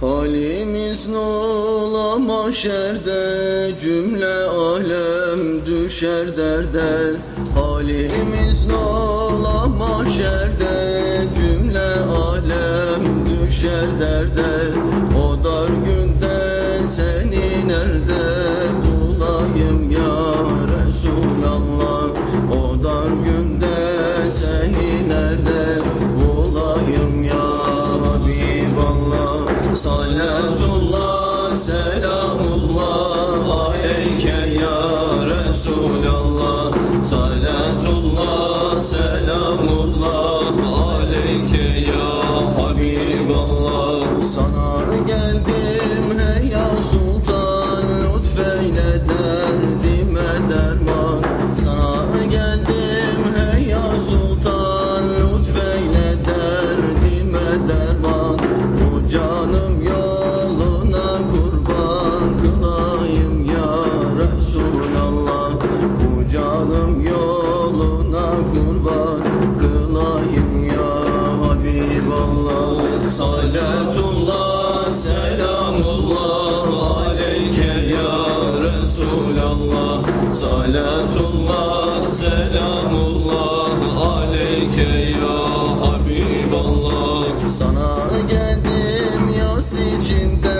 Halimiz nola mahşerde Cümle alem düşer derde. Halimiz nola mahşerde Cümle alem düşer derde. O dar günde seni nerede Salatullah selamullah Salatullah selamullah aleyke ya Resulallah. Salatullah selamullah aleyke ya Habiballah. Sana geldim yas içinde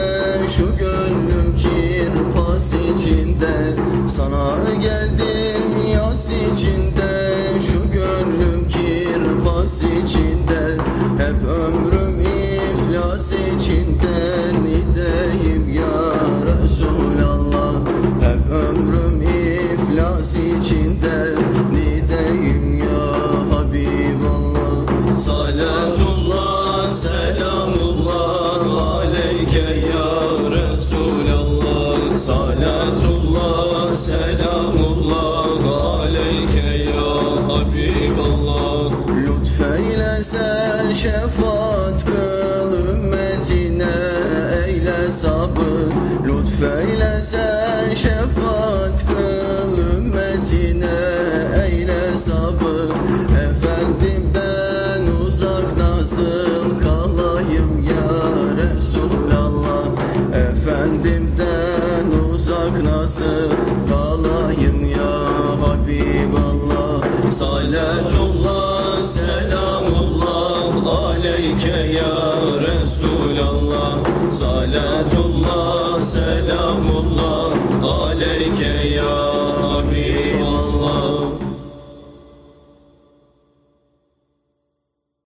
Şu gönlüm kirpas içinde. Sana geldim yas içinde Şu gönlüm kirpas içinde iflas içinde Nideyim ya Resulallah. Hep ömrüm iflas içinde. Nideyim ya Habiballah. Salatullah selamullah aleyke ya Resulallah. Salatullah selamullah aleyke ya Habiballah. Lütfeyle sen şefaat kıl Lütfeyle sen şefaat kıl ümmetine eyle sabır. Efendim ben uzak nasıl kalayım ya Resulallah. Efendimden uzak nasıl kalayım ya Habiballah. Salatullah selamullah aleyke ya Resulallah. Salatullah ya